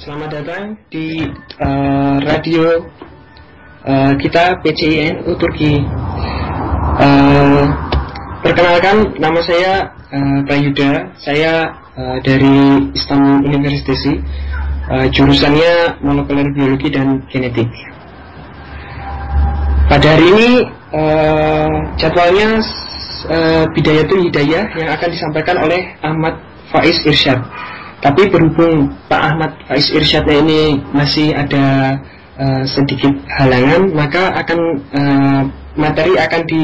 selamat datang di uh, radio uh, kita PCIN Turki. Uh, perkenalkan, nama saya uh, Prayuda. Saya uh, dari Istanbul University. Uh, jurusannya molekuler biologi dan genetik. Pada hari ini uh, jadwalnya uh, Bidayatul Hidayah yang akan disampaikan oleh Ahmad Faiz Irsyad. Tapi berhubung Pak Ahmad Faiz Irsyadnya ini masih ada uh, sedikit halangan, maka akan uh, materi akan di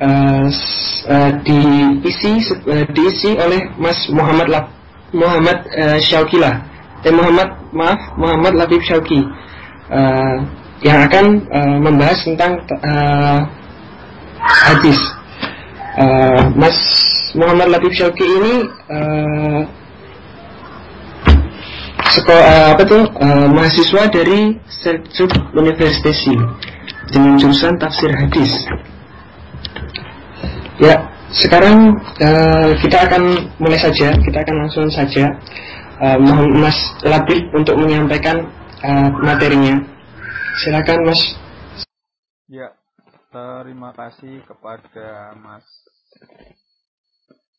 uh, uh, diisi uh, diisi oleh Mas Muhammad Lab, Muhammad uh, Syauki lah, eh, Muhammad maaf Muhammad Labib Syauki uh, yang akan uh, membahas tentang uh, hadis. Uh, Mas Muhammad Labib Syauki ini uh, sekolah uh, apa tuh uh, mahasiswa dari Seljuk University dengan jurusan tafsir hadis. Ya, sekarang uh, kita akan mulai saja, kita akan langsung saja uh, Mas Labib untuk menyampaikan uh, materinya. Silakan Mas. Ya, terima kasih kepada Mas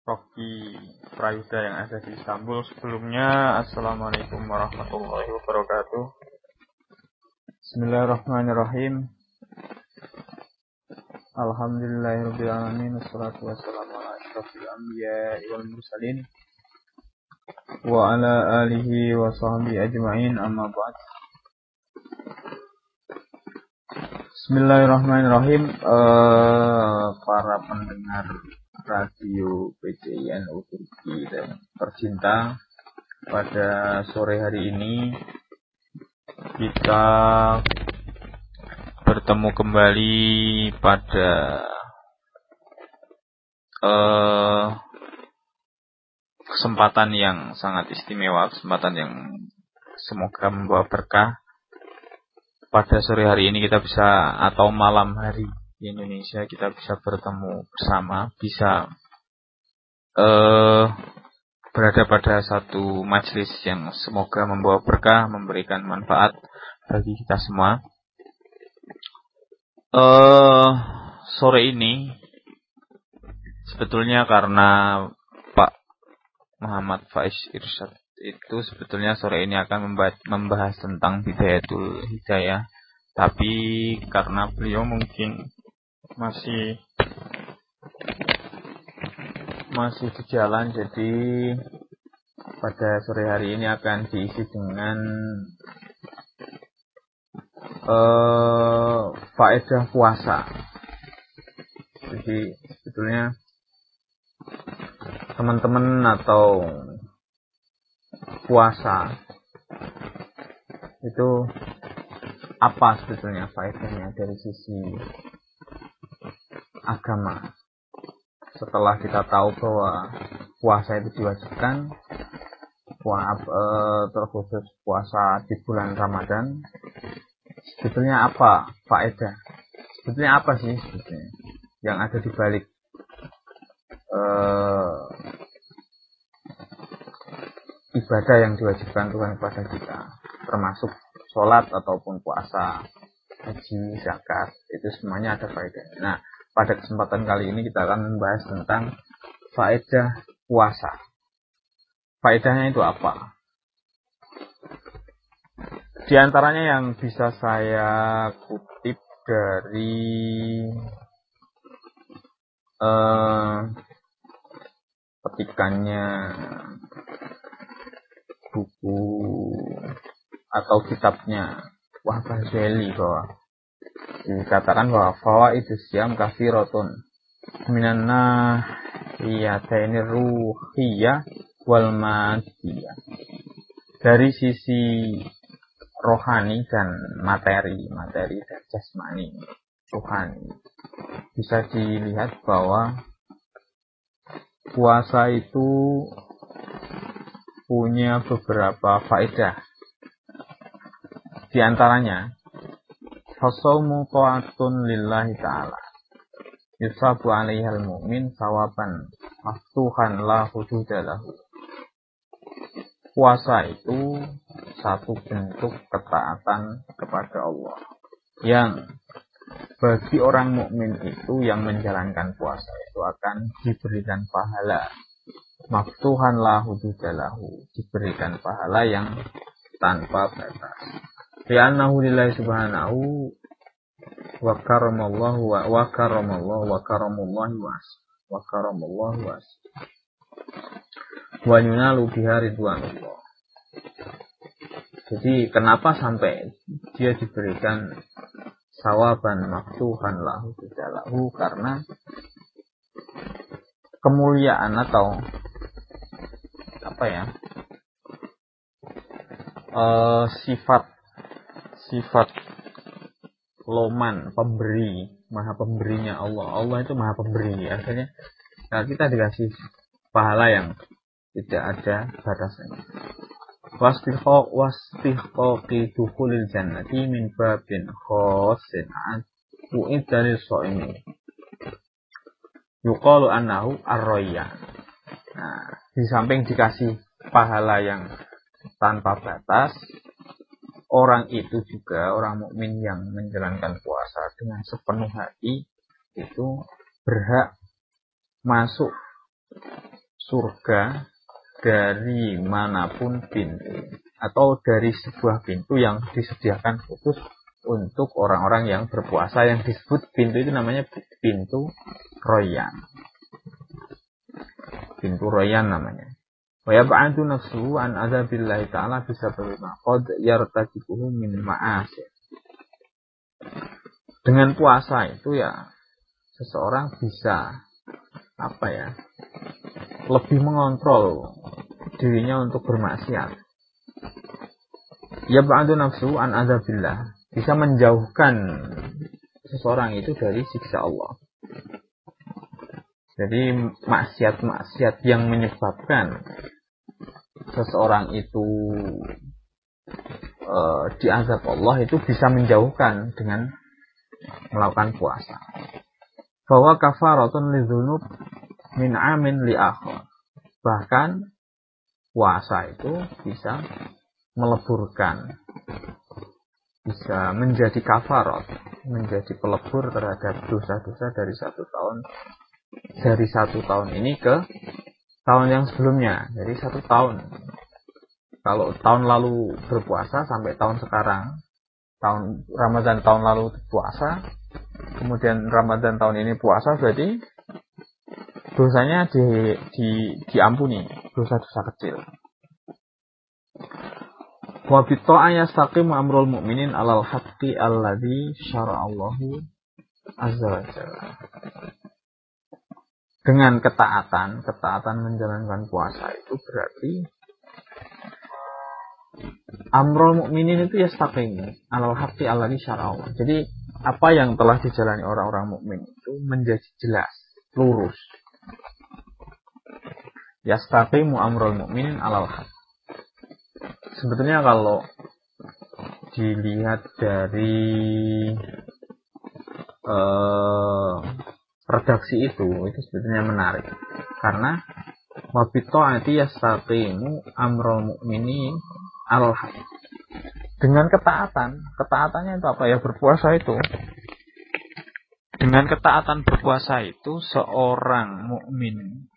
Rocky Prayuda yang ada di Istanbul. Sebelumnya, Assalamualaikum warahmatullahi wabarakatuh. Bismillahirrahmanirrahim. Alhamdulillahirrahmanirrahim. Assalatu wassalamu ala ashrafil anbiya wal mursalin. Wa ala alihi wa sahbihi ajma'in amma ba'd. Bismillahirrahmanirrahim. Uh, para pendengar radio PCIN Turki dan tercinta pada sore hari ini kita bertemu kembali pada uh, kesempatan yang sangat istimewa, kesempatan yang semoga membawa berkah. Pada sore hari ini kita bisa atau malam hari di Indonesia kita bisa bertemu bersama, bisa uh, berada pada satu majelis yang semoga membawa berkah, memberikan manfaat bagi kita semua. Uh, sore ini sebetulnya karena Pak Muhammad Faiz Irsyad itu sebetulnya sore ini akan membahas tentang bidayatul hidayah tapi karena beliau mungkin masih masih di jalan jadi pada sore hari ini akan diisi dengan uh, faedah puasa. Jadi sebetulnya teman-teman atau puasa itu apa sebetulnya faedahnya dari sisi agama. Setelah kita tahu bahwa puasa itu diwajibkan, puasa, e, terkhusus puasa di bulan Ramadan, sebetulnya apa faedah? Sebetulnya apa sih sebetulnya yang ada di balik e, ibadah yang diwajibkan Tuhan kepada kita, termasuk sholat ataupun puasa, haji, zakat, itu semuanya ada faedahnya. Nah, pada kesempatan kali ini kita akan membahas tentang faedah puasa. Faedahnya itu apa? Di antaranya yang bisa saya kutip dari eh, petikannya buku atau kitabnya Wahbah Zeli bahwa dikatakan bahwa fawa itu siam minana iya ini ruhiyah wal madiyah dari sisi rohani dan materi materi dan jasmani rohani. Bisa dilihat bahwa puasa itu punya beberapa faedah. Di antaranya Fasawmu ta'atun lillahi ta'ala. Yusabu alaihal mu'min sawaban maftuhan la hududa lahu. Puasa itu satu bentuk ketaatan kepada Allah yang bagi orang mukmin itu yang menjalankan puasa itu akan diberikan pahala maftuhan lahu bidalahu diberikan pahala yang tanpa batas li'annahu lillahi subhanahu wa karamallahu wa, wa karamallahu wa karamullahi was wa karamallahu was wa yunalu biha ridwanullah jadi kenapa sampai dia diberikan sawaban maktuhan lahu lahu karena kemuliaan atau apa ya uh, sifat sifat loman pemberi maha pemberinya Allah. Allah itu maha pemberi. Akhirnya nah kita dikasih pahala yang tidak ada batasnya. Wastihqaq wastihqaqi dukhulil jannati min babin khassin an u'idda lis-sha'imin yuqalu annahu ar-rayyan nah di samping dikasih pahala yang tanpa batas orang itu juga orang mukmin yang menjalankan puasa dengan sepenuh hati itu berhak masuk surga dari mana pun pintu atau dari sebuah pintu yang disediakan khusus untuk orang-orang yang berpuasa yang disebut pintu itu namanya pintu royan. Pintu royan namanya. Wa yab'adu nafsuhu an adzabillahi ta'ala bisa ma qad yartakibuhu min ma'asir. Dengan puasa itu ya seseorang bisa apa ya lebih mengontrol dirinya untuk bermaksiat. Ya ba'du nafsu an azabillah. Bisa menjauhkan seseorang itu dari siksa Allah. Jadi maksiat-maksiat yang menyebabkan seseorang itu e, diazab Allah itu bisa menjauhkan dengan melakukan puasa. Bahwa kafaratun lidzunub min amin li akhir. Bahkan puasa itu bisa meleburkan, bisa menjadi kafarot, menjadi pelebur terhadap dosa-dosa dari satu tahun dari satu tahun ini ke tahun yang sebelumnya. Jadi satu tahun. Kalau tahun lalu berpuasa sampai tahun sekarang, tahun Ramadan tahun lalu puasa, kemudian Ramadan tahun ini puasa, berarti dosanya di, di, diampuni dosa-dosa kecil. Wa amrul mu'minin alal haqqi alladhi syara'allahu azza wa jalla. Dengan ketaatan, ketaatan menjalankan puasa itu berarti amrul mukminin itu yastaqim alal haqqi alladhi syara'allahu. Jadi apa yang telah dijalani orang-orang mukmin itu menjadi jelas, lurus yastaqimu amrul mu'minin alal haq. Sebetulnya kalau dilihat dari uh, redaksi itu, itu sebetulnya menarik. Karena wabito'ati yastaqimu amrul mu'minin alal haq. Dengan ketaatan, ketaatannya itu apa ya berpuasa itu. Dengan ketaatan berpuasa itu seorang mukmin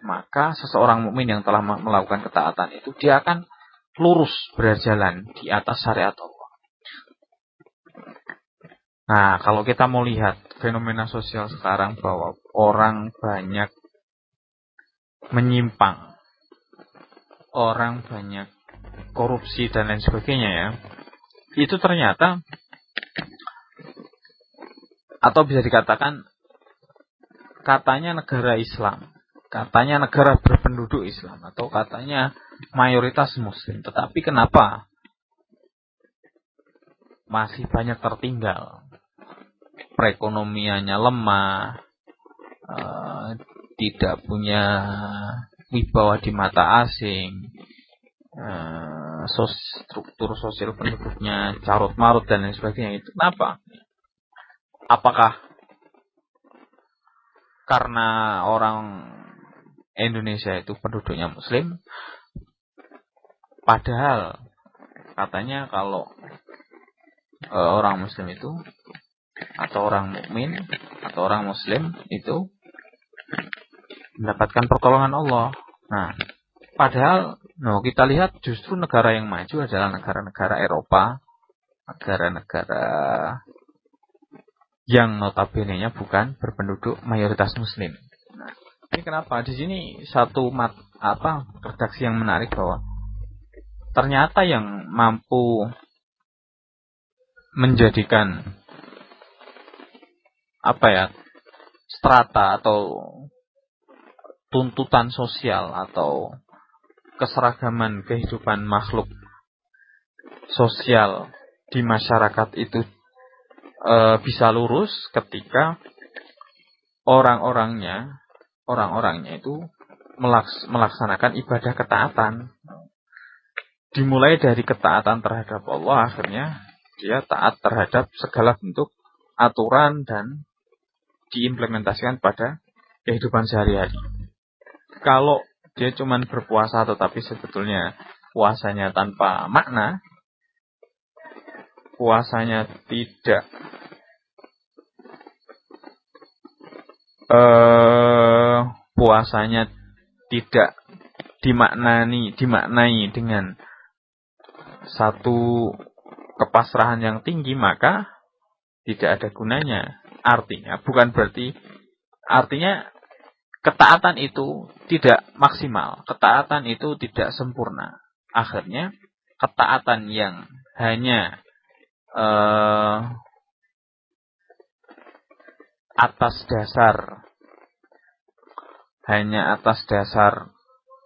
maka seseorang mukmin yang telah melakukan ketaatan itu dia akan lurus berjalan di atas syariat Allah. Nah, kalau kita mau lihat fenomena sosial sekarang bahwa orang banyak menyimpang, orang banyak korupsi dan lain sebagainya ya, itu ternyata atau bisa dikatakan katanya negara Islam katanya negara berpenduduk Islam atau katanya mayoritas muslim. Tetapi kenapa masih banyak tertinggal? Perekonomiannya lemah, uh, tidak punya wibawa di mata asing, uh, sos, struktur sosial penduduknya carut marut dan lain sebagainya. Itu kenapa? Apakah karena orang Indonesia itu penduduknya muslim padahal katanya kalau uh, orang muslim itu atau orang mukmin atau orang muslim itu mendapatkan pertolongan Allah. Nah, padahal no, kita lihat justru negara yang maju adalah negara-negara Eropa, negara-negara yang notabene-nya bukan berpenduduk mayoritas muslim. Nah, ini kenapa? Di sini satu mat apa redaksi yang menarik bahwa ternyata yang mampu menjadikan apa ya strata atau tuntutan sosial atau keseragaman kehidupan makhluk sosial di masyarakat itu e, bisa lurus ketika orang-orangnya orang-orangnya itu melaks, melaksanakan ibadah ketaatan. Dimulai dari ketaatan terhadap Allah akhirnya dia taat terhadap segala bentuk aturan dan diimplementasikan pada kehidupan sehari-hari kalau dia cuma berpuasa tetapi sebetulnya puasanya tanpa makna, puasanya tidak eh, puasanya tidak dimaknani dimaknai dengan satu kepasrahan yang tinggi maka tidak ada gunanya. Artinya bukan berarti artinya ketaatan itu tidak maksimal, ketaatan itu tidak sempurna. Akhirnya ketaatan yang hanya uh, atas dasar hanya atas dasar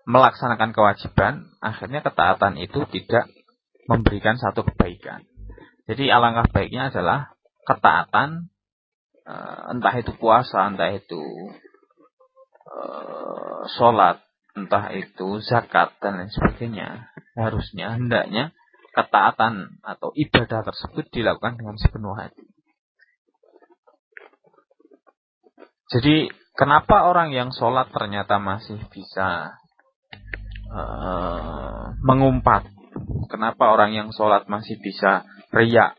melaksanakan kewajiban, akhirnya ketaatan itu tidak memberikan satu kebaikan. Jadi alangkah baiknya adalah ketaatan, eh, entah itu puasa, entah itu Eh, sholat, entah itu zakat dan lain sebagainya, harusnya hendaknya ketaatan atau ibadah tersebut dilakukan dengan sepenuh hati. Jadi kenapa orang yang sholat ternyata masih bisa uh, mengumpat? Kenapa orang yang sholat masih bisa riak?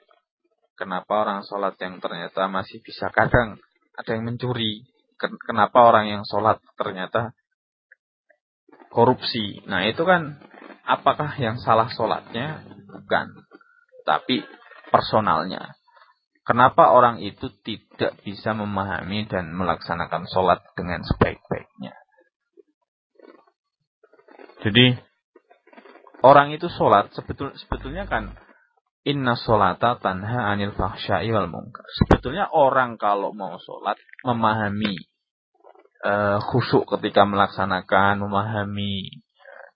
Kenapa orang sholat yang ternyata masih bisa kadang ada yang mencuri? kenapa orang yang sholat ternyata korupsi. Nah itu kan apakah yang salah sholatnya? Bukan. Tapi personalnya. Kenapa orang itu tidak bisa memahami dan melaksanakan sholat dengan sebaik-baiknya? Jadi orang itu sholat sebetul, sebetulnya kan Inna sholata tanha anil fahsyai wal munkar. Sebetulnya orang kalau mau sholat memahami uh, khusyuk ketika melaksanakan, memahami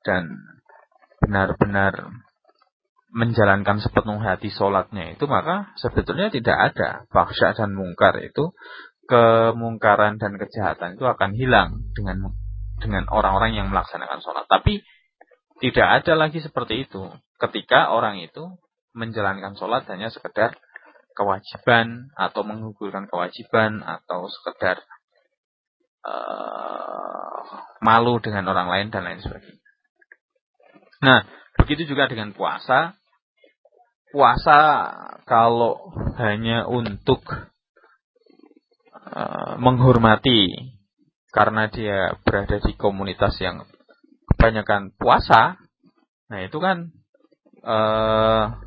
dan benar-benar menjalankan sepenuh hati sholatnya itu maka sebetulnya tidak ada fahsya dan mungkar itu kemungkaran dan kejahatan itu akan hilang dengan dengan orang-orang yang melaksanakan sholat. Tapi tidak ada lagi seperti itu ketika orang itu menjalankan sholat hanya sekedar kewajiban atau menggugurkan kewajiban atau sekedar uh, malu dengan orang lain dan lain sebagainya. Nah, begitu juga dengan puasa. Puasa kalau hanya untuk uh, menghormati karena dia berada di komunitas yang kebanyakan puasa, nah itu kan uh,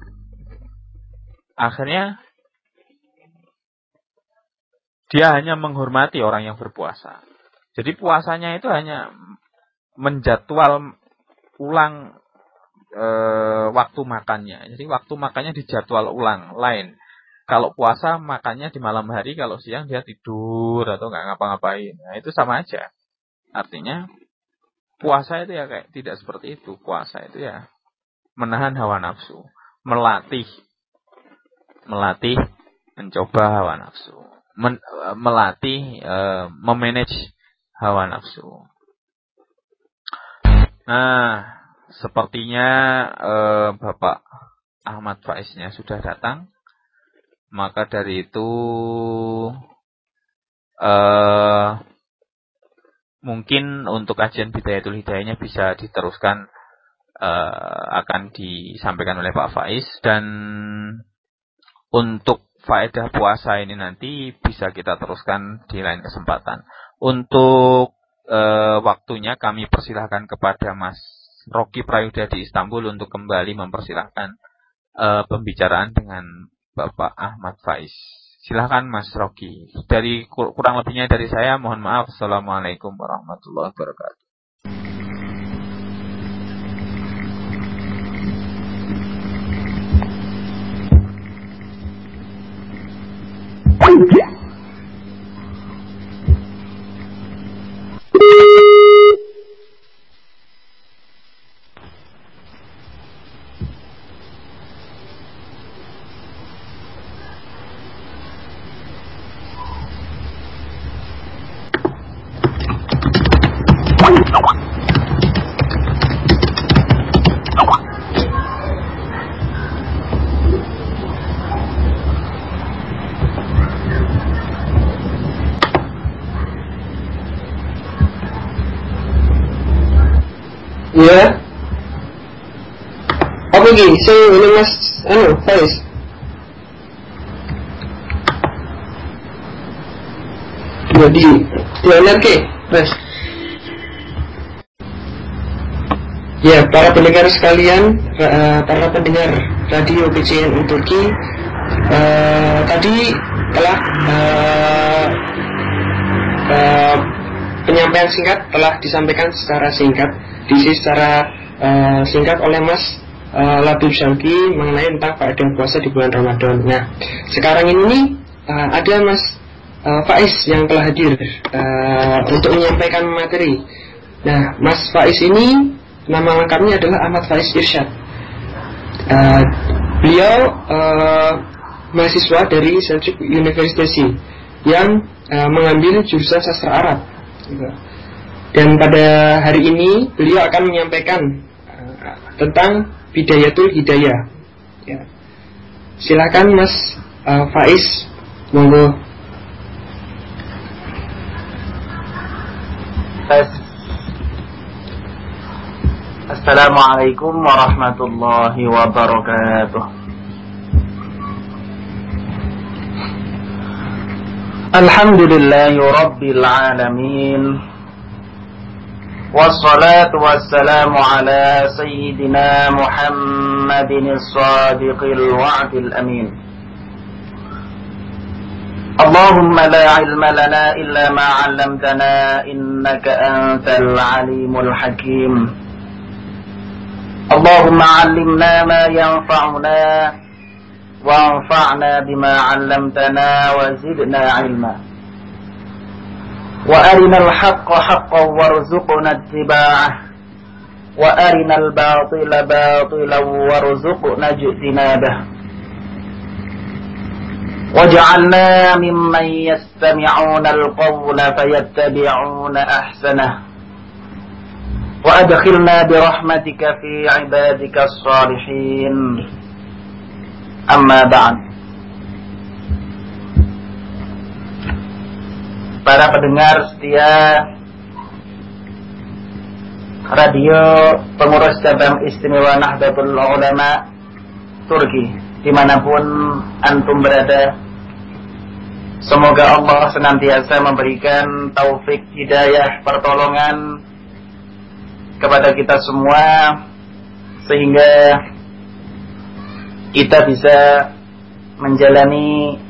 akhirnya dia hanya menghormati orang yang berpuasa. Jadi puasanya itu hanya menjadwal ulang e, waktu makannya. Jadi waktu makannya dijadwal ulang lain. Kalau puasa makannya di malam hari, kalau siang dia tidur atau nggak ngapa-ngapain. Nah, itu sama aja. Artinya puasa itu ya kayak tidak seperti itu. Puasa itu ya menahan hawa nafsu, melatih melatih mencoba hawa nafsu, Men, melatih e, memanage hawa nafsu. Nah, sepertinya e, Bapak Ahmad Faiznya sudah datang. Maka dari itu e, mungkin untuk kajian bidayatul hidayahnya bisa diteruskan uh, akan disampaikan oleh Pak Faiz dan untuk faedah puasa ini nanti bisa kita teruskan di lain kesempatan. Untuk uh, waktunya kami persilahkan kepada Mas Rocky Prayuda di Istanbul untuk kembali mempersilahkan uh, pembicaraan dengan Bapak Ahmad Faiz. Silahkan Mas Rocky. Dari kurang lebihnya dari saya, mohon maaf. Assalamualaikum warahmatullahi wabarakatuh. Yeah. Ya. Apa lagi? Saya ini mas anu Faiz. Jadi di ke mas ya para pendengar sekalian eh, para pendengar radio PCN Turki uh, tadi telah uh, uh, penyampaian singkat telah disampaikan secara singkat diisi secara uh, singkat oleh Mas uh, Labib Syauki mengenai tentang faedah puasa di bulan Ramadan. Nah, sekarang ini uh, ada Mas uh, Faiz yang telah hadir uh, untuk menyampaikan materi. Nah, Mas Faiz ini nama lengkapnya adalah Ahmad Faiz Irsyad. Uh, beliau uh, mahasiswa dari Seljuk University yang uh, mengambil jurusan sastra Arab. Dan pada hari ini beliau akan menyampaikan uh, tentang Bidayatul Hidayah. Ya. Silakan Mas uh, Faiz, monggo. Assalamualaikum warahmatullahi wabarakatuh. Alhamdulillahi rabbil alamin. والصلاة والسلام على سيدنا محمد الصادق الوعد الأمين. اللهم لا علم لنا إلا ما علمتنا إنك أنت العليم الحكيم. اللهم علمنا ما ينفعنا وانفعنا بما علمتنا وزدنا علما. وأرنا الحق حقا وارزقنا اتباعه. وأرنا الباطل باطلا وارزقنا اجتنابه. واجعلنا ممن يستمعون القول فيتبعون أحسنه. وأدخلنا برحمتك في عبادك الصالحين. أما بعد. Para pendengar setia radio pengurus cabang istimewa Nahdlatul Ulama Turki di mana pun antum berada. Semoga Allah senantiasa memberikan taufik hidayah pertolongan kepada kita semua sehingga kita bisa menjalani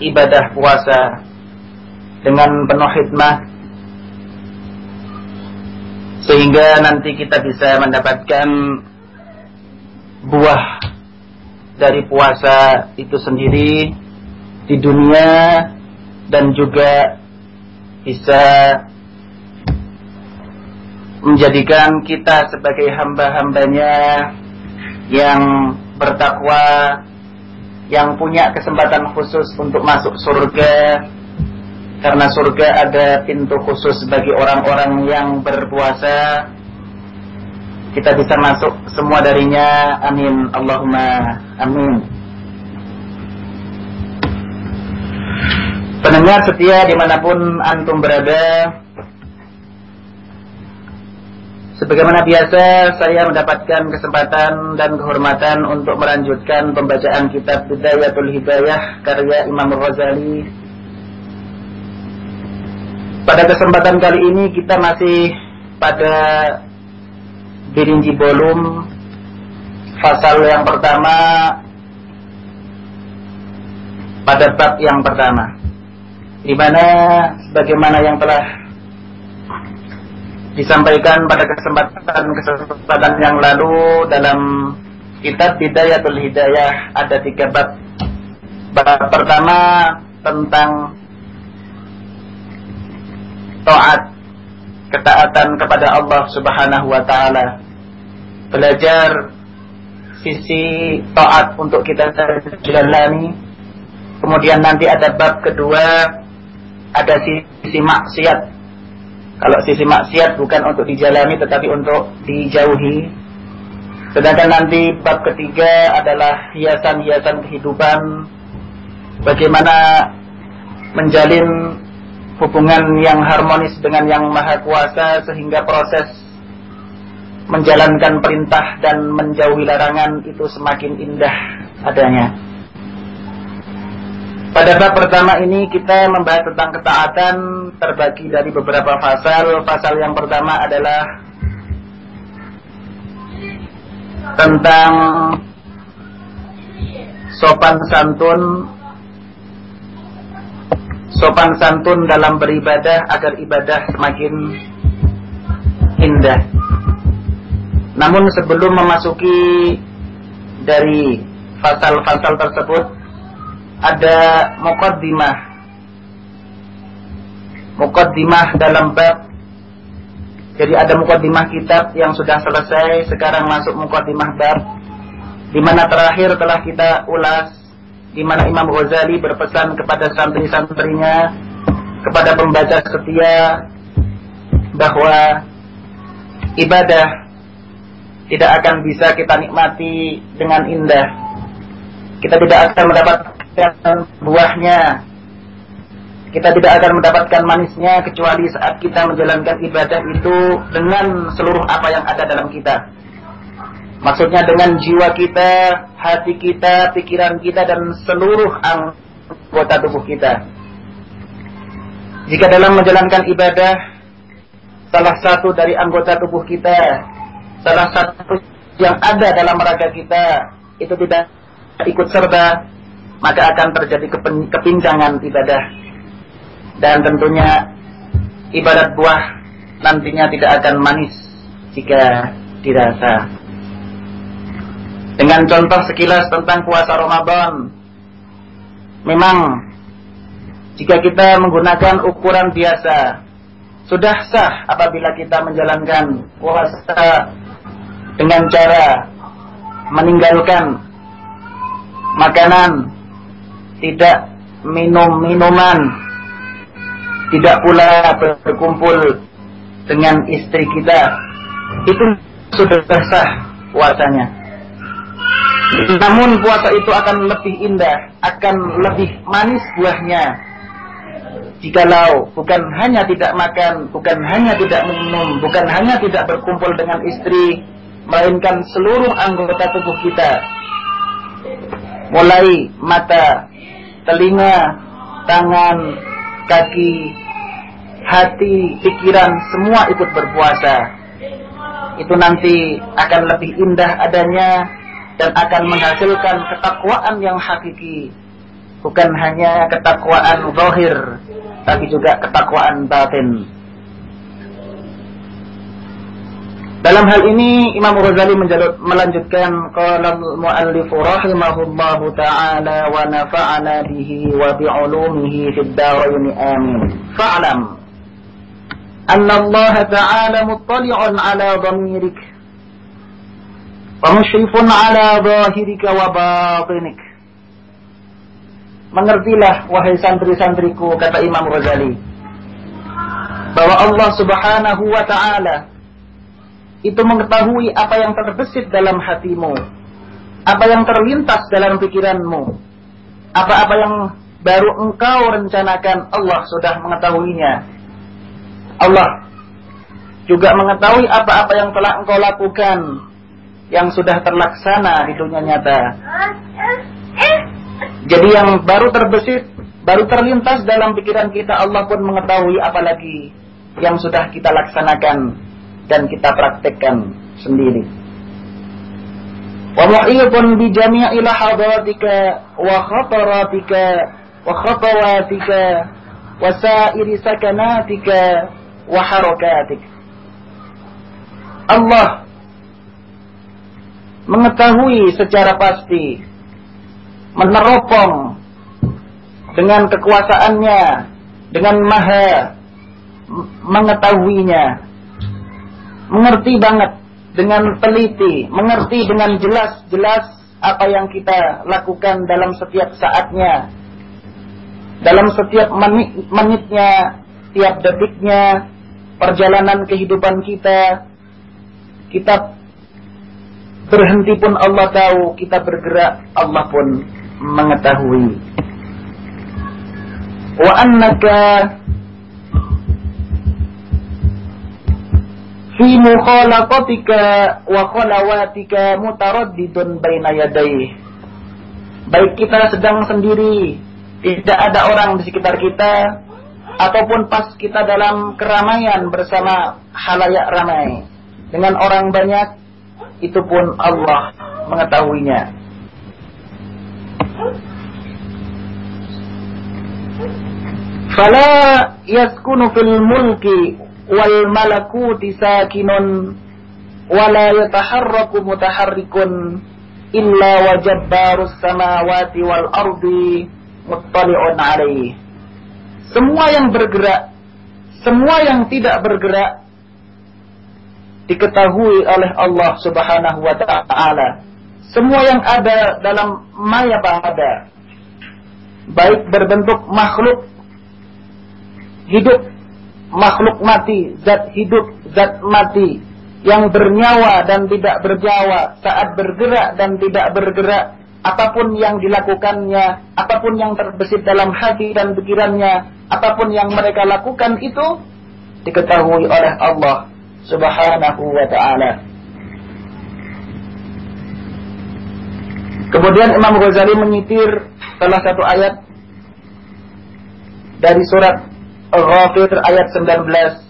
ibadah puasa dengan penuh hikmah sehingga nanti kita bisa mendapatkan buah dari puasa itu sendiri di dunia dan juga bisa menjadikan kita sebagai hamba-hambanya yang bertakwa yang punya kesempatan khusus untuk masuk surga karena surga ada pintu khusus bagi orang-orang yang berpuasa. Kita bisa masuk semua darinya. Amin. Allahumma amin. Pendengar setia di mana pun antum berada Sebagaimana biasa saya mendapatkan kesempatan dan kehormatan untuk melanjutkan pembacaan kitab Bidayatul Hidayah karya Imam Ghazali. Pada kesempatan kali ini kita masih pada Birinji Bolum Fasal yang pertama Pada bab yang pertama di mana sebagaimana yang telah disampaikan pada kesempatan-kesempatan yang lalu dalam kitab Bidayatul Hidayah ada tiga bab. Bab pertama tentang taat ketaatan kepada Allah Subhanahu wa taala. Belajar sisi taat untuk kita jalani. Kemudian nanti ada bab kedua ada sisi maksiat kalau sisi maksiat bukan untuk dijalani tetapi untuk dijauhi. Sedangkan nanti bab ketiga adalah hiasan-hiasan kehidupan. Bagaimana menjalin hubungan yang harmonis dengan yang maha kuasa sehingga proses menjalankan perintah dan menjauhi larangan itu semakin indah adanya. Pada bab pertama ini kita membahas tentang ketaatan terbagi dari beberapa pasal. Pasal yang pertama adalah tentang sopan santun sopan santun dalam beribadah agar ibadah semakin indah. Namun sebelum memasuki dari pasal-pasal tersebut ada mukaddimah mukaddimah dalam bab jadi ada mukaddimah kitab yang sudah selesai sekarang masuk mukaddimah bab di mana terakhir telah kita ulas di mana Imam Ghazali berpesan kepada santri-santrinya kepada pembaca setia bahwa ibadah tidak akan bisa kita nikmati dengan indah kita tidak akan mendapat mendapatkan buahnya. Kita tidak akan mendapatkan manisnya kecuali saat kita menjalankan ibadah itu dengan seluruh apa yang ada dalam kita. Maksudnya dengan jiwa kita, hati kita, pikiran kita dan seluruh anggota tubuh kita. Jika dalam menjalankan ibadah salah satu dari anggota tubuh kita, salah satu yang ada dalam raga kita itu tidak ikut serta maka akan terjadi kepincangan ibadah dan tentunya ibadat buah nantinya tidak akan manis jika dirasa. Dengan contoh sekilas tentang puasa Ramadan, memang jika kita menggunakan ukuran biasa, sudah sah apabila kita menjalankan puasa dengan cara meninggalkan makanan tidak minum minuman, tidak pula berkumpul dengan istri kita, itu sudah sah puasanya. Namun puasa itu akan lebih indah, akan lebih manis buahnya. Jikalau bukan hanya tidak makan, bukan hanya tidak minum, bukan hanya tidak berkumpul dengan istri, melainkan seluruh anggota tubuh kita. Mulai mata, telinga, tangan, kaki, hati, pikiran semua ikut berpuasa. Itu nanti akan lebih indah adanya dan akan menghasilkan ketakwaan yang hakiki. Bukan hanya ketakwaan zahir, tapi juga ketakwaan batin. Dalam hal ini Imam Ghazali melanjutkan qala al-muallif rahimahullahu taala wa nafa'ana bihi wa bi'ulumihi fid dharain amin. Fa'lam anna Allah ta'ala muttali'un ala dhamirik wa musyrifun ala zahirika wa batinik. Mengertilah wahai santri-santriku kata Imam Ghazali bahwa Allah Subhanahu wa taala itu mengetahui apa yang terbesit dalam hatimu, apa yang terlintas dalam pikiranmu, apa-apa yang baru engkau rencanakan Allah sudah mengetahuinya. Allah juga mengetahui apa-apa yang telah engkau lakukan yang sudah terlaksana di dunia nyata. Jadi yang baru terbesit, baru terlintas dalam pikiran kita Allah pun mengetahui apalagi yang sudah kita laksanakan dan kita praktekkan sendiri. Wa bi jami'i lahadatika wa khataratika wa khatawatika wa. Allah mengetahui secara pasti meneropong dengan kekuasaannya, dengan maha mengetahuinya, mengerti banget dengan teliti, mengerti dengan jelas-jelas apa yang kita lakukan dalam setiap saatnya, dalam setiap menit, menitnya, tiap detiknya, perjalanan kehidupan kita, kita berhenti pun Allah tahu, kita bergerak Allah pun mengetahui. Wa annaka fi mukhalaqatika wa khalawatika mutaraddidun baina yadayhi. Baik kita sedang sendiri, tidak ada orang di sekitar kita, ataupun pas kita dalam keramaian bersama halayak ramai dengan orang banyak, itu pun Allah mengetahuinya. Fala yaskunu fil mulki wal malakuti sakinun wala yataharraku mutaharrikun illa wajabbarus samawati wal ardi muttali'un alaih. Semua yang bergerak, semua yang tidak bergerak diketahui oleh Allah Subhanahu wa taala. Semua yang ada dalam maya pada baik berbentuk makhluk hidup, makhluk mati, zat hidup, zat mati, yang bernyawa dan tidak bernyawa, saat bergerak dan tidak bergerak, apa pun yang dilakukannya, apa pun yang terbesit dalam hati dan pikirannya, apa pun yang mereka lakukan itu diketahui oleh Allah Subhanahu wa taala. Kemudian Imam Ghazali menyitir salah satu ayat dari surat Ghafir ayat 19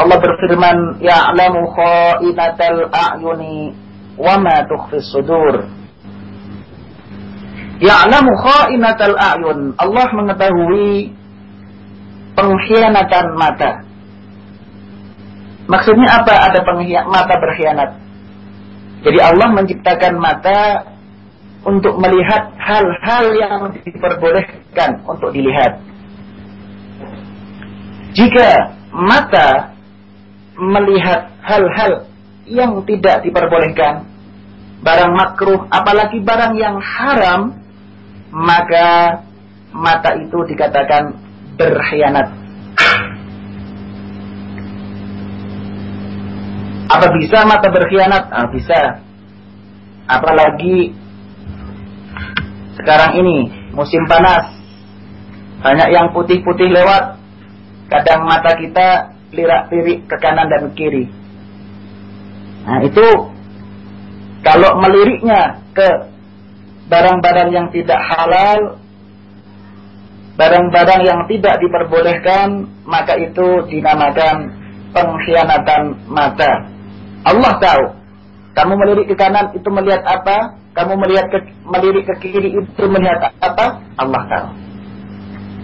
Allah berfirman ya'lamu kha'inatal a'yuni wa ma tukhfis sudur. Ya'lamu kha'inatal a'yun. Allah mengetahui pengkhianatan mata Maksudnya apa? Ada mata berkhianat. Jadi Allah menciptakan mata untuk melihat hal-hal yang diperbolehkan untuk dilihat. Jika mata melihat hal-hal yang tidak diperbolehkan, barang makruh, apalagi barang yang haram, maka mata itu dikatakan berkhianat. Apa bisa mata berkhianat? Ah, bisa. Apalagi sekarang ini musim panas, banyak yang putih-putih lewat, Kadang mata kita lirak-lirik ke kanan dan kiri. Nah itu kalau meliriknya ke barang-barang yang tidak halal, barang-barang yang tidak diperbolehkan, maka itu dinamakan pengkhianatan mata. Allah tahu. Kamu melirik ke kanan itu melihat apa? Kamu melihat ke, melirik ke kiri itu melihat apa? Allah tahu.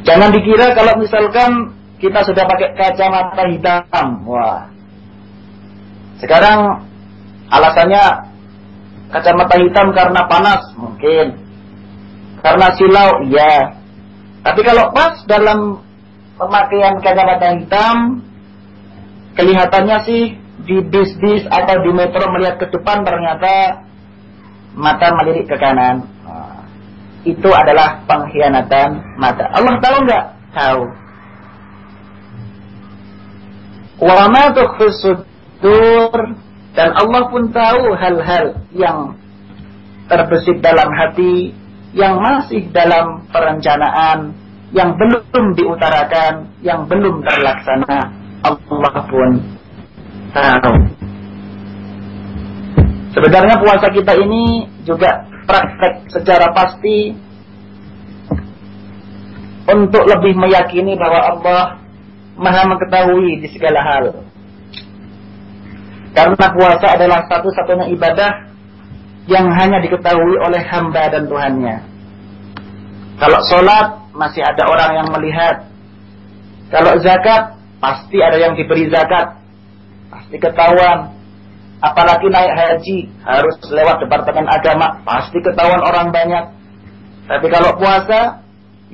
Jangan dikira kalau misalkan kita sudah pakai kacamata hitam. Wah. Sekarang alasannya kacamata hitam karena panas mungkin. Karena silau iya. Tapi kalau pas dalam pemakaian kacamata hitam kelihatannya sih di bis-bis atau di metro melihat ke depan ternyata mata melirik ke kanan. itu adalah pengkhianatan mata. Allah tahu nggak? Tahu. Wa ma sudur dan Allah pun tahu hal-hal yang terbesit dalam hati yang masih dalam perencanaan yang belum diutarakan, yang belum terlaksana. Allah pun tahu. Sebenarnya puasa kita ini juga praktek secara pasti untuk lebih meyakini bahwa Allah maha mengetahui di segala hal. Karena puasa adalah satu-satunya ibadah yang hanya diketahui oleh hamba dan Tuhannya. Kalau sholat masih ada orang yang melihat. Kalau zakat pasti ada yang diberi zakat. Pasti ketahuan. Apalagi naik haji harus lewat departemen agama. Pasti ketahuan orang banyak. Tapi kalau puasa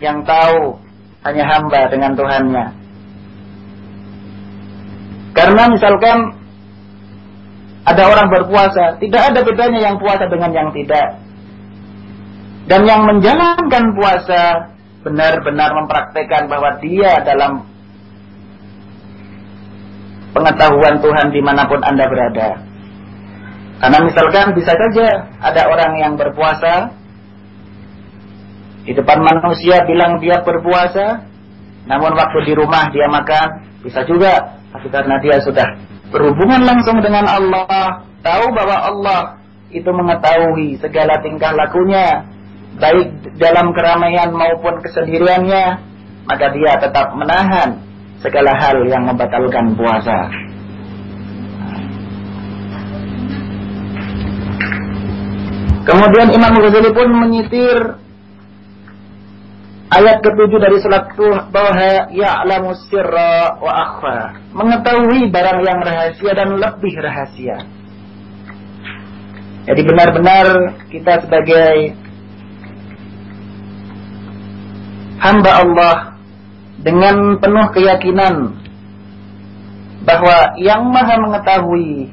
yang tahu hanya hamba dengan Tuhannya. Karena misalkan ada orang berpuasa, tidak ada bedanya yang puasa dengan yang tidak. Dan yang menjalankan puasa benar-benar mempraktekkan bahwa dia dalam pengetahuan Tuhan di mana pun Anda berada. Karena misalkan bisa saja ada orang yang berpuasa di depan manusia bilang dia berpuasa, namun waktu di rumah dia makan, bisa juga. Tapi karena dia sudah berhubungan langsung dengan Allah, tahu bahwa Allah itu mengetahui segala tingkah lakunya, baik dalam keramaian maupun kesendiriannya, maka dia tetap menahan segala hal yang membatalkan puasa. Kemudian Imam Ghazali pun menyitir ayat ketujuh dari surat bahwa ya'lamu sirra wa akhfa, mengetahui barang yang rahasia dan lebih rahasia. Jadi benar-benar kita sebagai hamba Allah dengan penuh keyakinan bahwa yang maha mengetahui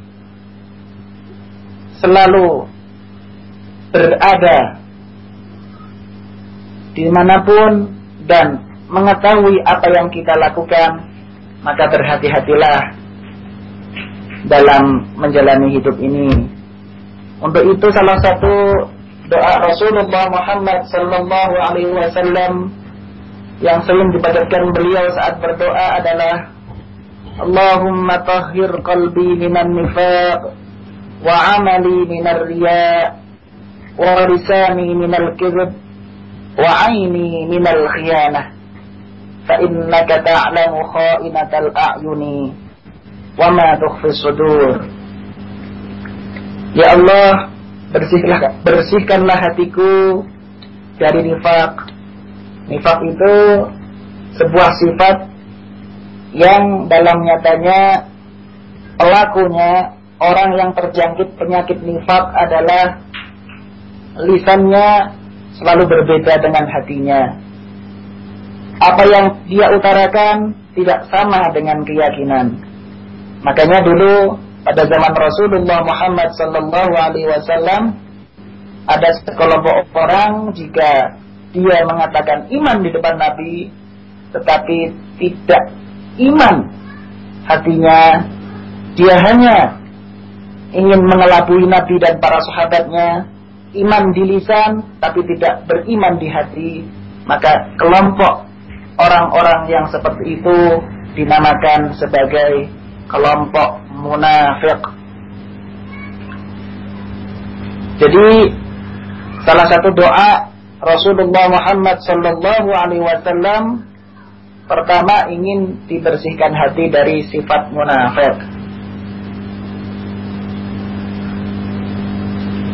selalu berada di mana pun dan mengetahui apa yang kita lakukan maka berhati-hatilah dalam menjalani hidup ini. Untuk itu salah satu doa Rasulullah Muhammad sallallahu alaihi wasallam yang sering dibacakan beliau saat berdoa adalah Allahumma tahhir qalbi minan nifaq wa amali minar riya wa lisani minal kizb wa aini minal khiyanah. Fa innaka ta'lamu kha'inatal a'yuni wa ma tukhfi sudur. Ya Allah bersihkanlah bersihkanlah hatiku dari nifak Nifak itu sebuah sifat yang dalam nyatanya pelakunya orang yang terjangkit penyakit nifak adalah lisannya selalu berbeda dengan hatinya. Apa yang dia utarakan tidak sama dengan keyakinan. Makanya dulu pada zaman Rasulullah Muhammad wasallam ada sekelompok orang jika dia mengatakan iman di depan Nabi tetapi tidak iman hatinya. Dia hanya ingin mengelabui Nabi dan para sahabatnya iman di lisan tapi tidak beriman di hati. Maka kelompok orang-orang yang seperti itu dinamakan sebagai kelompok munafik jadi salah satu doa Rasulullah Muhammad Sallallahu Alaihi Wasallam pertama ingin dibersihkan hati dari sifat munafik.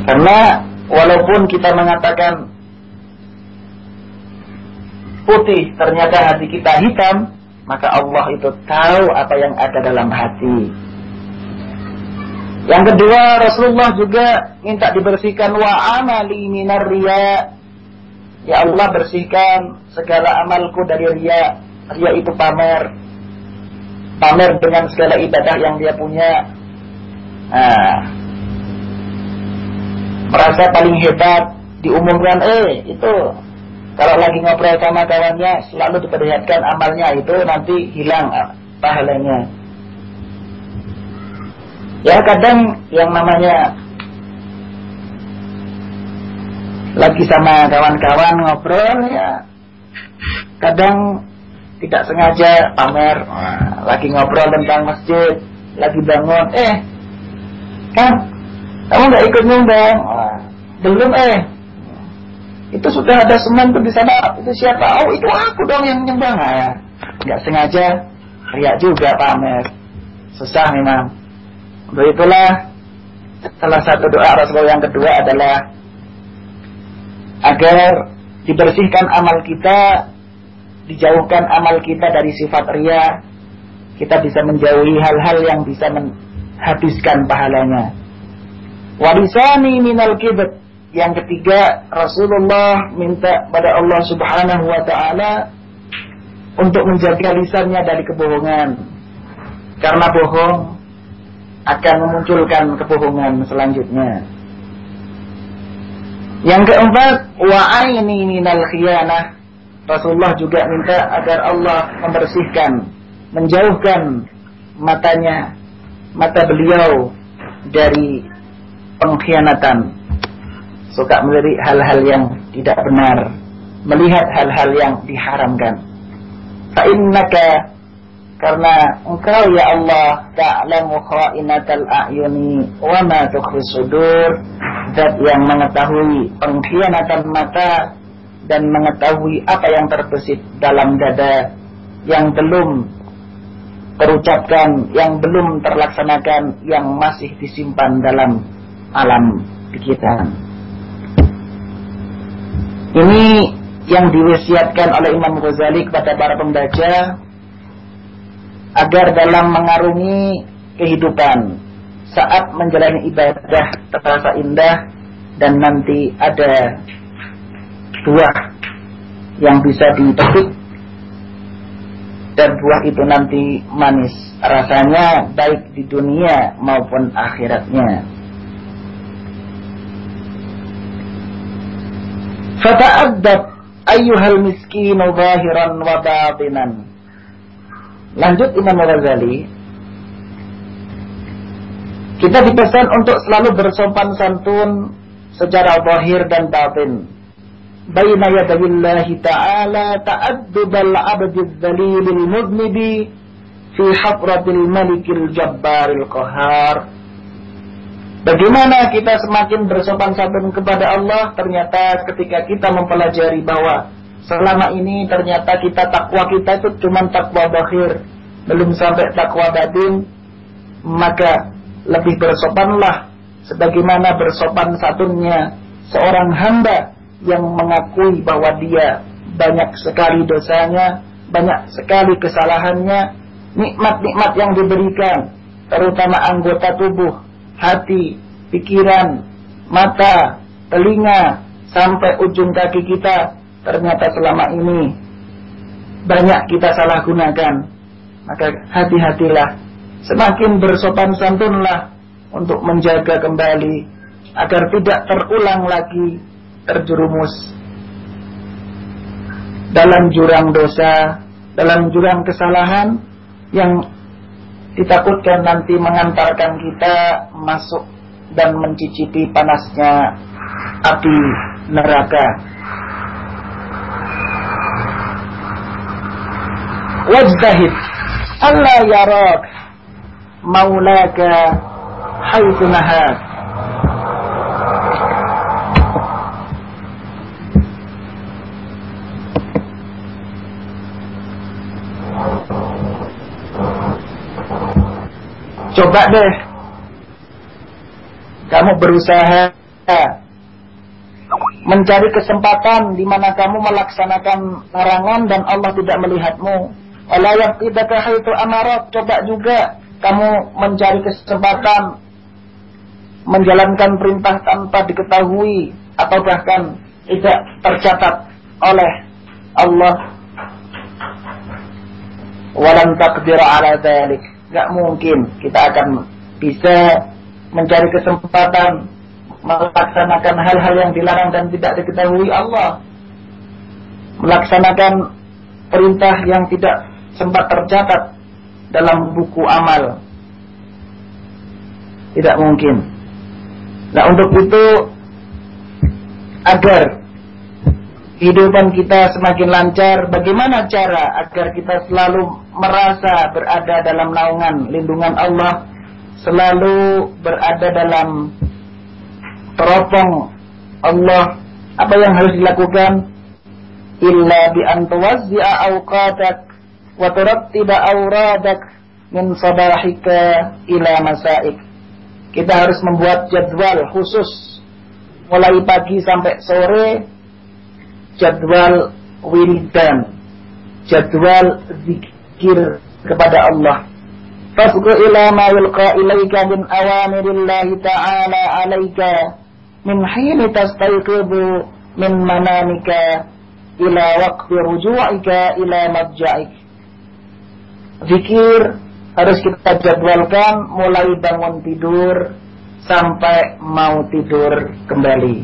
Karena walaupun kita mengatakan putih, ternyata hati kita hitam, maka Allah itu tahu apa yang ada dalam hati. Yang kedua, Rasulullah juga minta dibersihkan wa amali minar riya Ya Allah bersihkan segala amalku dari ria. Ria itu pamer. Pamer dengan segala ibadah yang dia punya. Nah, merasa paling hebat. Diumumkan, eh itu kalau lagi ngobrol sama kawannya selalu diperlihatkan amalnya itu nanti hilang pahalanya. Ya kadang yang namanya lagi sama kawan-kawan ngobrol ya kadang tidak sengaja pamer lagi ngobrol tentang masjid, lagi bangun, eh, kan, kamu nggak ikut nyumbang? belum eh, itu sudah ada semen tuh di sana, itu siapa? Oh itu aku dong yang nyumbang. Nah, nggak sengaja, riak juga pamer, susah memang. Untuk itulah salah satu doa Rasulullah yang kedua adalah agar dibersihkan amal kita, dijauhkan amal kita dari sifat ria, kita bisa menjauhi hal-hal yang bisa menghabiskan pahalanya. Warisani minal kibet. Yang ketiga, Rasulullah minta pada Allah Subhanahu wa taala untuk menjaga lisannya dari kebohongan. Karena bohong akan memunculkan kebohongan selanjutnya. Yang keempat, wa aini minal khiyanah. Rasulullah juga minta agar Allah membersihkan, menjauhkan matanya, mata beliau dari pengkhianatan. Suka melihat hal-hal yang tidak benar, melihat hal-hal yang diharamkan. Fa innaka karena engkau ya Allah ta'lamu kha'inatal a'yuni wa ma tukhfi sudur. Zat yang mengetahui pengkhianatan mata dan mengetahui apa yang terbesit dalam dada yang belum terucapkan yang belum terlaksanakan yang masih disimpan dalam alam pikiran. Ini yang diwasiatkan oleh Imam Ghazali kepada para pembaca agar dalam mengarungi kehidupan saat menjalani ibadah terasa indah dan nanti ada buah yang bisa dipetik dan buah itu nanti manis rasanya baik di dunia maupun akhiratnya. Fata'addab ayyuhal miskinu zahiran wa batinan Lanjut Imam Ghazali. Kita dipesan untuk selalu bersopan santun secara zahir dan batin. Baina yadayillahi ta'ala ta'addubal abdil dhalilil mudnibi fi hadratil malikil jabbaril qahar. Bagaimana kita semakin bersopan santun kepada Allah ternyata ketika kita mempelajari bahwa selama ini ternyata kita takwa kita itu cuma takwa bahir belum sampai takwa batin maka lebih bersopanlah sebagaimana bersopan satunya seorang hamba yang mengakui bahwa dia banyak sekali dosanya banyak sekali kesalahannya nikmat-nikmat yang diberikan terutama anggota tubuh hati pikiran mata telinga sampai ujung kaki kita ternyata selama ini banyak kita salah gunakan. Maka hati-hatilah, semakin bersopan santunlah untuk menjaga kembali agar tidak terulang lagi terjerumus dalam jurang dosa, dalam jurang kesalahan yang ditakutkan nanti mengantarkan kita masuk dan mencicipi panasnya api neraka. Wajtahid alla yarak maulaka haitsu nahak Coba deh. Kamu berusaha mencari kesempatan di mana kamu melaksanakan larangan dan Allah tidak melihatmu Allah yang tidak itu amarat, coba juga kamu mencari kesempatan menjalankan perintah tanpa diketahui atau bahkan tidak tercatat oleh Allah. Walan takdir ala dalik. Gak mungkin kita akan bisa mencari kesempatan melaksanakan hal-hal yang dilarang dan tidak diketahui Allah. Melaksanakan perintah yang tidak sempat tercatat dalam buku amal. Tidak mungkin. Nah untuk itu agar kehidupan kita semakin lancar, bagaimana cara agar kita selalu merasa berada dalam naungan lindungan Allah, selalu berada dalam teropong Allah. Apa yang harus dilakukan? Illa bi an tuwazzi'a awqatak wa turattiba awradak min sabahika ila masaik. Kita harus membuat jadwal khusus mulai pagi sampai sore jadwal wiridan, jadwal zikir kepada Allah. Fasgu ila ma yulqa ilaika min awamirillahi ta'ala alaika min hini tastayqibu min manamika ila waqti ruju'ika ila madja'ik. Zikir harus kita jadwalkan mulai bangun tidur sampai mau tidur kembali.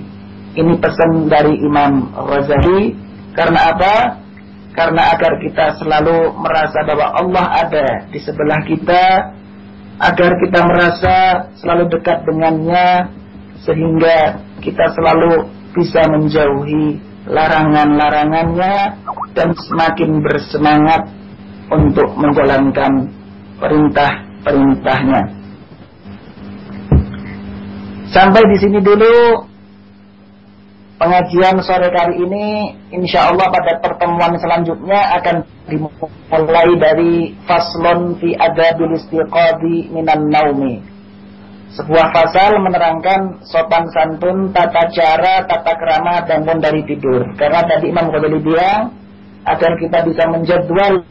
Ini pesan dari Imam Ghazali karena apa? Karena agar kita selalu merasa bahwa Allah ada di sebelah kita, agar kita merasa selalu dekat dengannya, sehingga kita selalu bisa menjauhi larangan-larangannya dan semakin bersemangat untuk menjalankan perintah-perintahnya. Sampai di sini dulu pengajian sore kali ini insya Allah pada pertemuan selanjutnya akan dimulai dari faslon fi adabil istiqadi minan naumi sebuah pasal menerangkan sopan santun, tata cara, tata kerama bangun dari tidur. Karena tadi Imam Ghazali bilang agar kita bisa menjadwal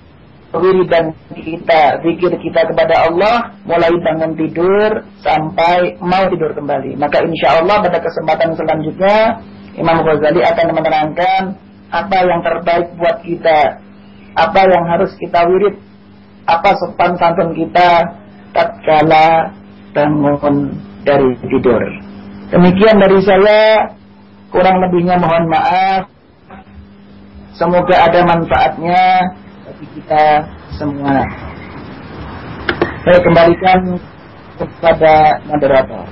wiridan kita, zikir kita kepada Allah mulai bangun tidur sampai mau tidur kembali. Maka insya Allah pada kesempatan selanjutnya Imam Ghazali akan menerangkan apa yang terbaik buat kita, apa yang harus kita wirid, apa sopan santun kita tatkala bangun dari tidur. Demikian dari saya, kurang lebihnya mohon maaf. Semoga ada manfaatnya bagi kita semua. Saya kembalikan kepada moderator.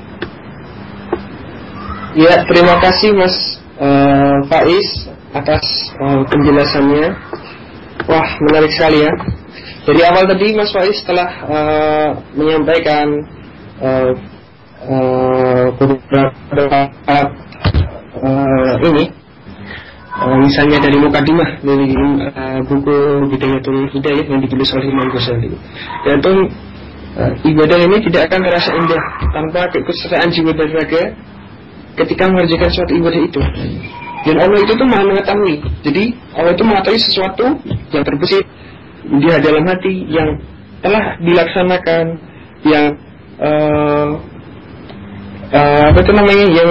Ya, terima kasih Mas uh, Faiz atas uh, penjelasannya. Wah, menarik sekali ya. Dari awal tadi Mas Faiz telah uh, menyampaikan uh, uh, beberapa uh, ini uh, misalnya dari mukadimah dari uh, buku Bidayatul Hidayah yang ditulis oleh Imam Ghazali. Dan itu uh, ibadah ini tidak akan terasa indah tanpa keikutsertaan jiwa dan raga ketika mengerjakan suatu ibadah itu. Dan Allah itu tuh maha mengetahui. Jadi Allah itu mengetahui sesuatu yang terbesit di dalam hati yang telah dilaksanakan, yang uh, uh, apa itu namanya, yang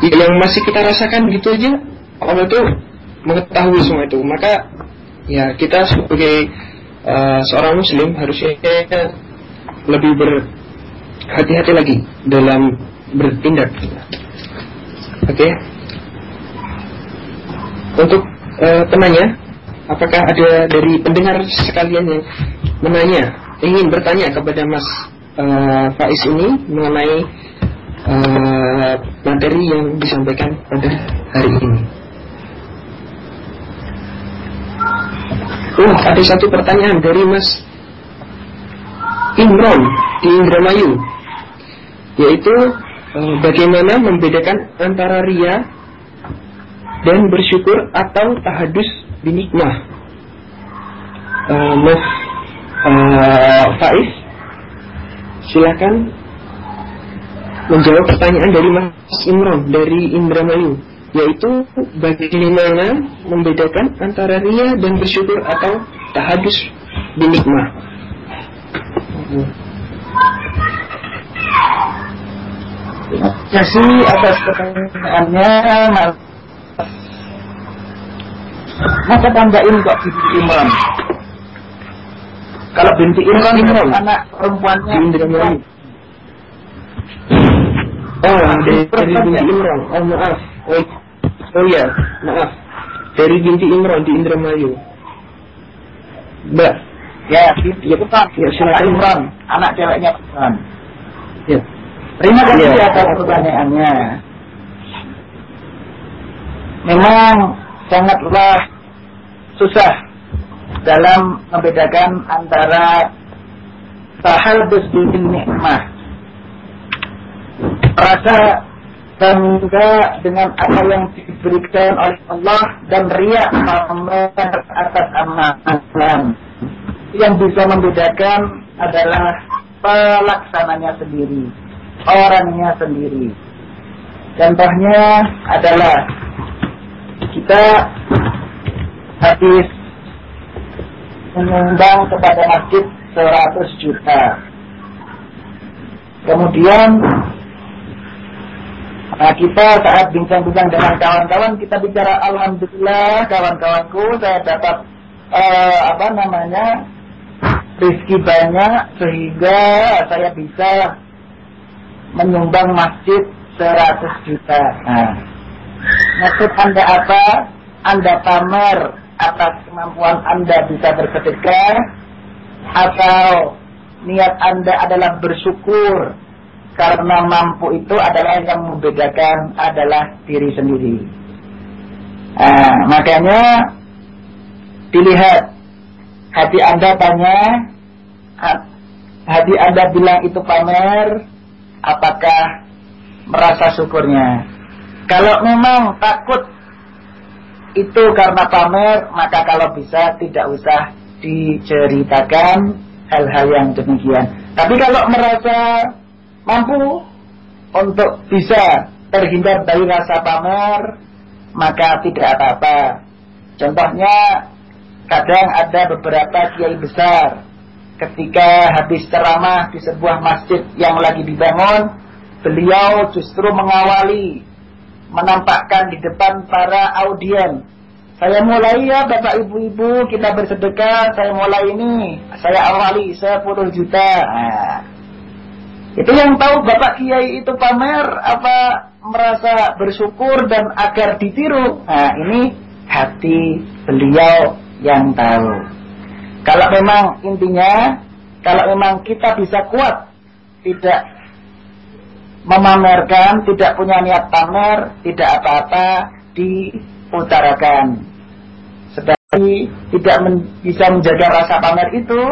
yang masih kita rasakan gitu aja. Allah itu mengetahui semua itu. Maka ya kita sebagai uh, seorang Muslim harusnya lebih berhati-hati lagi dalam bertindak. Oke. Okay. Untuk uh, penanya, apakah ada dari pendengar sekalian yang menanya, ingin bertanya kepada Mas uh, Faiz ini mengenai uh, materi yang disampaikan pada hari ini? Oh, ada satu pertanyaan dari Mas Imron di Indramayu, yaitu Eh, bagaimana membedakan antara ria dan bersyukur atau tahadus binikmah? Uh, Mas uh, Faiz silakan menjawab pertanyaan dari Mas Imron dari Indramayu yaitu bagaimana membedakan antara ria dan bersyukur atau tahadus binikmah Terima kasih atas pertanyaannya. Masa tambahin kok binti Imran? Kalau binti Imran, Imran. anak perempuannya Indramayu. Oh, dari, dari binti Imran. Oh, maaf. Oh, oh ya, maaf. Dari binti Imran di Indramayu. Mbak. Ya, ya, Pak. Ya, silakan Imran. Anak ceweknya Imran. Ya. Terima kasih ya. atas pertanyaannya. memang sangatlah susah dalam membedakan antara tahalbus bin nikmah rasa bangga dengan apa yang diberikan oleh Allah dan riak pamer atas amalan. Yang bisa membedakan adalah pelaksananya sendiri orangnya sendiri. Contohnya adalah kita habis menyumbang kepada masjid 100 juta. Kemudian Nah, kita saat bincang-bincang dengan kawan-kawan kita bicara alhamdulillah kawan-kawanku saya dapat uh, apa namanya rezeki banyak sehingga saya bisa menyumbang masjid 100 juta. Nah, maksud Anda apa? Anda pamer atas kemampuan Anda bisa bersedekah atau niat Anda adalah bersyukur karena mampu itu adalah yang membedakan adalah diri sendiri. Nah, makanya dilihat hati Anda tanya, hati Anda bilang itu pamer, apakah merasa syukurnya? Kalau memang takut itu karena pamer, maka kalau bisa tidak usah diceritakan hal-hal yang demikian. Tapi kalau merasa mampu untuk bisa terhindar dari rasa pamer, maka tidak apa-apa. Contohnya, kadang ada beberapa kiai besar ketika habis ceramah di sebuah masjid yang lagi dibangun, beliau justru mengawali, menampakkan di depan para audien. Saya mulai ya Bapak Ibu-Ibu kita bersedekah, saya mulai ini, saya awali 10 juta. Nah, itu yang tahu Bapak Kiai itu pamer apa merasa bersyukur dan agar ditiru. Nah, ini hati beliau yang tahu. Kalau memang intinya, kalau memang kita bisa kuat, tidak memamerkan, tidak punya niat pamer, tidak apa-apa, diutarakan. Sedang tidak men bisa menjaga rasa pamer itu,